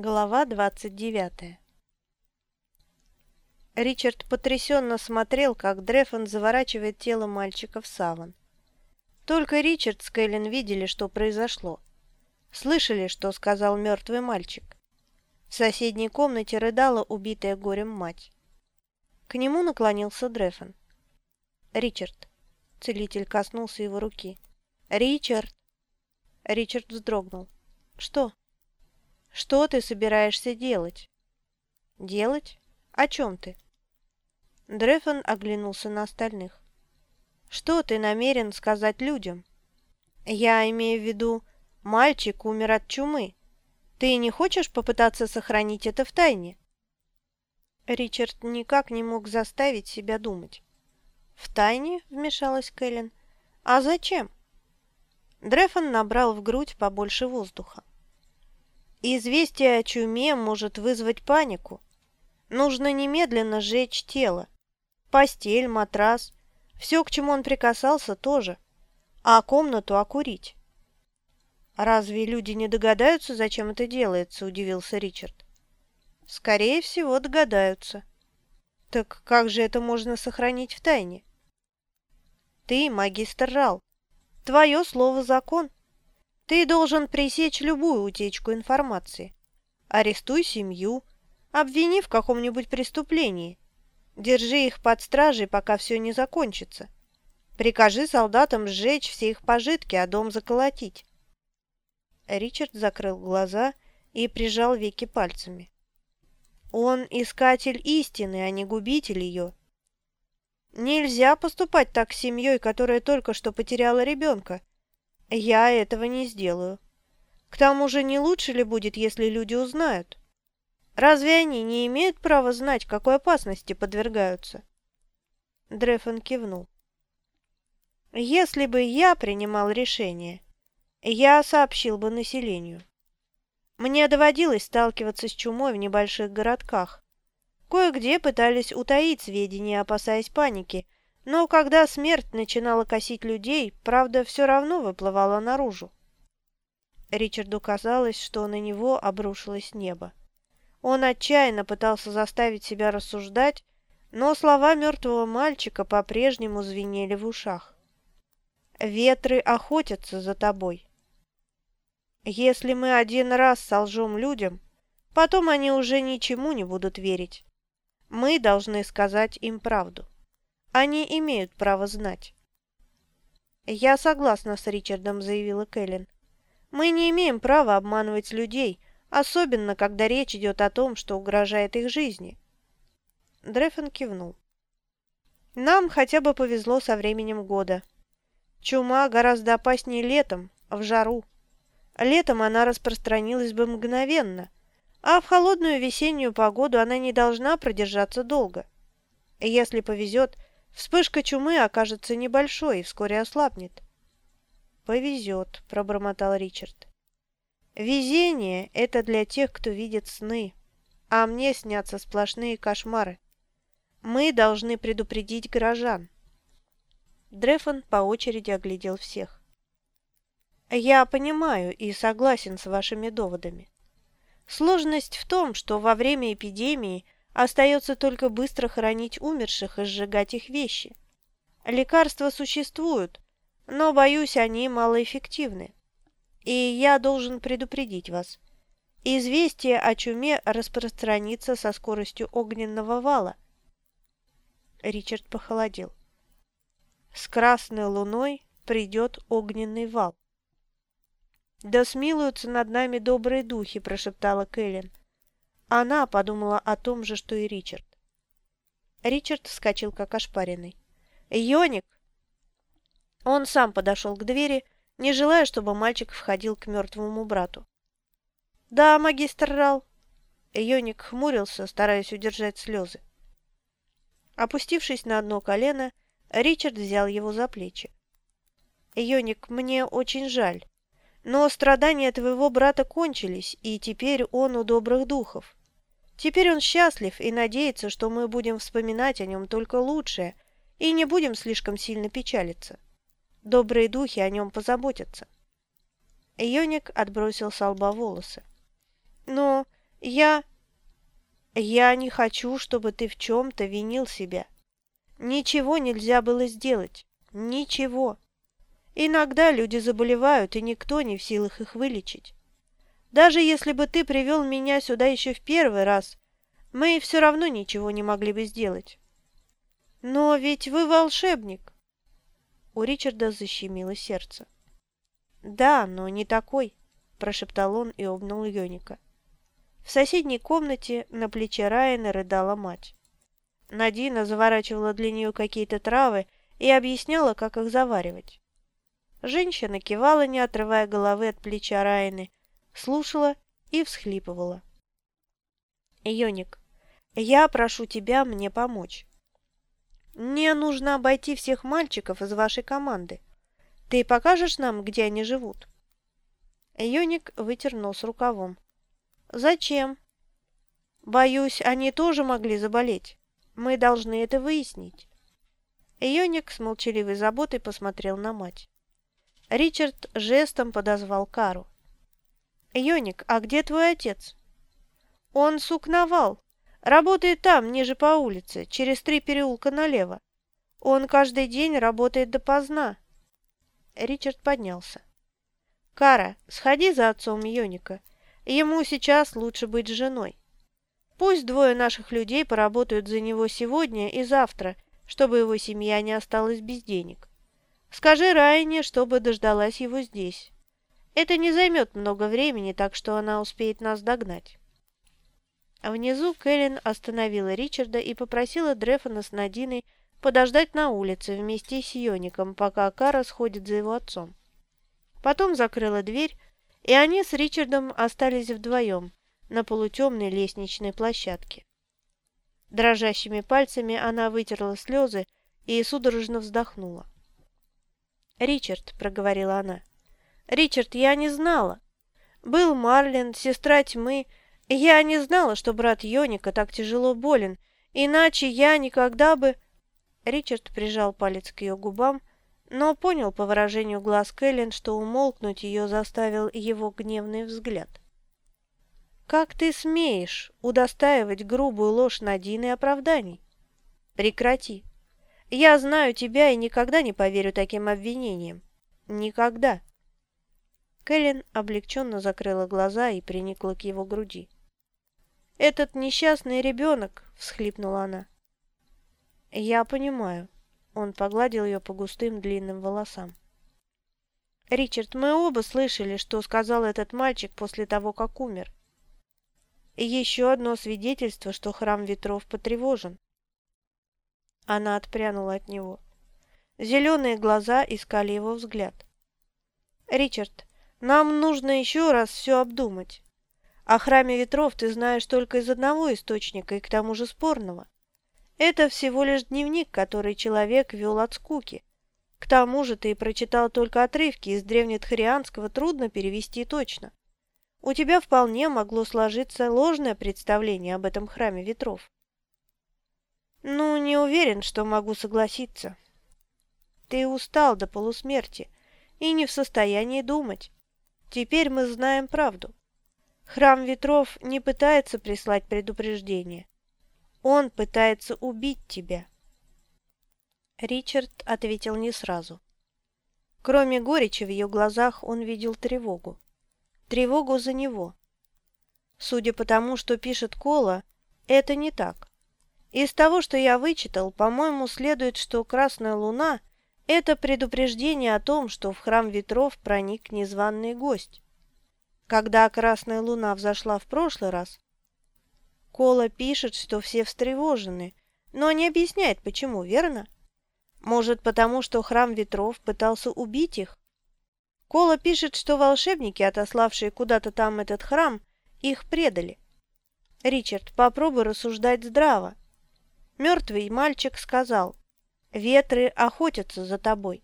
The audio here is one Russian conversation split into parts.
Глава двадцать девятая Ричард потрясенно смотрел, как Дрефон заворачивает тело мальчика в саван. Только Ричард с Кэлен видели, что произошло. Слышали, что сказал мертвый мальчик. В соседней комнате рыдала убитая горем мать. К нему наклонился Дрефон. «Ричард». Целитель коснулся его руки. «Ричард!» Ричард вздрогнул. «Что?» Что ты собираешься делать?» «Делать? О чем ты?» Дрефон оглянулся на остальных. «Что ты намерен сказать людям?» «Я имею в виду, мальчик умер от чумы. Ты не хочешь попытаться сохранить это в тайне?» Ричард никак не мог заставить себя думать. «В тайне?» – вмешалась Кэлен. «А зачем?» Дрефон набрал в грудь побольше воздуха. Известие о чуме может вызвать панику. Нужно немедленно сжечь тело. Постель, матрас, все, к чему он прикасался, тоже. А комнату окурить. «Разве люди не догадаются, зачем это делается?» – удивился Ричард. «Скорее всего, догадаются». «Так как же это можно сохранить в тайне?» «Ты магистр Рал. Твое слово – закон. Ты должен пресечь любую утечку информации. Арестуй семью, обвини в каком-нибудь преступлении. Держи их под стражей, пока все не закончится. Прикажи солдатам сжечь все их пожитки, а дом заколотить. Ричард закрыл глаза и прижал веки пальцами. Он искатель истины, а не губитель ее. Нельзя поступать так с семьей, которая только что потеряла ребенка, я этого не сделаю. К тому же не лучше ли будет, если люди узнают? Разве они не имеют права знать, какой опасности подвергаются? Дрефон кивнул. Если бы я принимал решение, я сообщил бы населению. Мне доводилось сталкиваться с чумой в небольших городках. Кое-где пытались утаить сведения, опасаясь паники – но когда смерть начинала косить людей, правда все равно выплывала наружу. Ричарду казалось, что на него обрушилось небо. Он отчаянно пытался заставить себя рассуждать, но слова мертвого мальчика по-прежнему звенели в ушах. «Ветры охотятся за тобой». Если мы один раз солжем людям, потом они уже ничему не будут верить. Мы должны сказать им правду. Они имеют право знать. «Я согласна с Ричардом», — заявила Кэлен. «Мы не имеем права обманывать людей, особенно когда речь идет о том, что угрожает их жизни». Дрефен кивнул. «Нам хотя бы повезло со временем года. Чума гораздо опаснее летом, в жару. Летом она распространилась бы мгновенно, а в холодную весеннюю погоду она не должна продержаться долго. Если повезет, Вспышка чумы окажется небольшой и вскоре ослабнет. «Повезет», — пробормотал Ричард. «Везение — это для тех, кто видит сны, а мне снятся сплошные кошмары. Мы должны предупредить горожан». Дрефон по очереди оглядел всех. «Я понимаю и согласен с вашими доводами. Сложность в том, что во время эпидемии – Остается только быстро хоронить умерших и сжигать их вещи. Лекарства существуют, но, боюсь, они малоэффективны. И я должен предупредить вас. Известие о чуме распространится со скоростью огненного вала. Ричард похолодел. С красной луной придет огненный вал. «Да смилуются над нами добрые духи», – прошептала Кэлен. Она подумала о том же, что и Ричард. Ричард вскочил, как ошпаренный. «Йоник!» Он сам подошел к двери, не желая, чтобы мальчик входил к мертвому брату. «Да, магистр Рал». Йоник хмурился, стараясь удержать слезы. Опустившись на одно колено, Ричард взял его за плечи. «Йоник, мне очень жаль, но страдания твоего брата кончились, и теперь он у добрых духов. Теперь он счастлив и надеется, что мы будем вспоминать о нем только лучшее и не будем слишком сильно печалиться. Добрые духи о нем позаботятся. Йоник отбросил с лба волосы. «Но Я... Я не хочу, чтобы ты в чем-то винил себя. Ничего нельзя было сделать. Ничего. Иногда люди заболевают, и никто не в силах их вылечить. Даже если бы ты привел меня сюда еще в первый раз, мы все равно ничего не могли бы сделать. Но ведь вы волшебник. У Ричарда защемило сердце. Да, но не такой, прошептал он и обнял Йоника. В соседней комнате на плече Райана рыдала мать. Надина заворачивала для нее какие-то травы и объясняла, как их заваривать. Женщина кивала, не отрывая головы от плеча Райаны, слушала и всхлипывала. «Йоник, я прошу тебя мне помочь. Мне нужно обойти всех мальчиков из вашей команды. Ты покажешь нам, где они живут?» Йоник вытер нос рукавом. «Зачем?» «Боюсь, они тоже могли заболеть. Мы должны это выяснить». Йоник с молчаливой заботой посмотрел на мать. Ричард жестом подозвал Кару. «Йоник, а где твой отец?» «Он сукновал. Работает там, ниже по улице, через три переулка налево. Он каждый день работает допоздна». Ричард поднялся. «Кара, сходи за отцом Йоника. Ему сейчас лучше быть женой. Пусть двое наших людей поработают за него сегодня и завтра, чтобы его семья не осталась без денег. Скажи Райне, чтобы дождалась его здесь. Это не займет много времени, так что она успеет нас догнать. Внизу Кэлен остановила Ричарда и попросила Дрефона с Надиной подождать на улице вместе с Йоником, пока Кара сходит за его отцом. Потом закрыла дверь, и они с Ричардом остались вдвоем на полутемной лестничной площадке. Дрожащими пальцами она вытерла слезы и судорожно вздохнула. «Ричард», — проговорила она, — «Ричард, я не знала. Был Марлин, сестра тьмы, я не знала, что брат Йоника так тяжело болен, иначе я никогда бы...» Ричард прижал палец к ее губам, но понял по выражению глаз Кэлен, что умолкнуть ее заставил его гневный взгляд. «Как ты смеешь удостаивать грубую ложь Надины оправданий? Прекрати!» Я знаю тебя и никогда не поверю таким обвинениям. Никогда. Кэлен облегченно закрыла глаза и приникла к его груди. «Этот несчастный ребенок!» – всхлипнула она. «Я понимаю». Он погладил ее по густым длинным волосам. «Ричард, мы оба слышали, что сказал этот мальчик после того, как умер. Еще одно свидетельство, что храм ветров потревожен. Она отпрянула от него. Зеленые глаза искали его взгляд. «Ричард, нам нужно еще раз все обдумать. О храме ветров ты знаешь только из одного источника, и к тому же спорного. Это всего лишь дневник, который человек вел от скуки. К тому же ты прочитал только отрывки из древнетхарианского, трудно перевести точно. У тебя вполне могло сложиться ложное представление об этом храме ветров. Ну, не уверен, что могу согласиться. Ты устал до полусмерти и не в состоянии думать. Теперь мы знаем правду. Храм ветров не пытается прислать предупреждение. Он пытается убить тебя. Ричард ответил не сразу. Кроме горечи в ее глазах он видел тревогу. Тревогу за него. Судя по тому, что пишет Кола, это не так. Из того, что я вычитал, по-моему, следует, что Красная Луна – это предупреждение о том, что в Храм Ветров проник незваный гость. Когда Красная Луна взошла в прошлый раз, Кола пишет, что все встревожены, но не объясняет, почему, верно? Может, потому что Храм Ветров пытался убить их? Кола пишет, что волшебники, отославшие куда-то там этот храм, их предали. Ричард, попробуй рассуждать здраво. Мертвый мальчик сказал, «Ветры охотятся за тобой».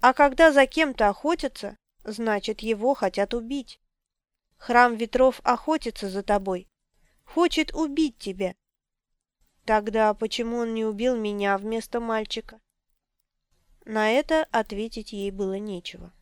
А когда за кем-то охотятся, значит, его хотят убить. Храм ветров охотится за тобой, хочет убить тебя. Тогда почему он не убил меня вместо мальчика? На это ответить ей было нечего.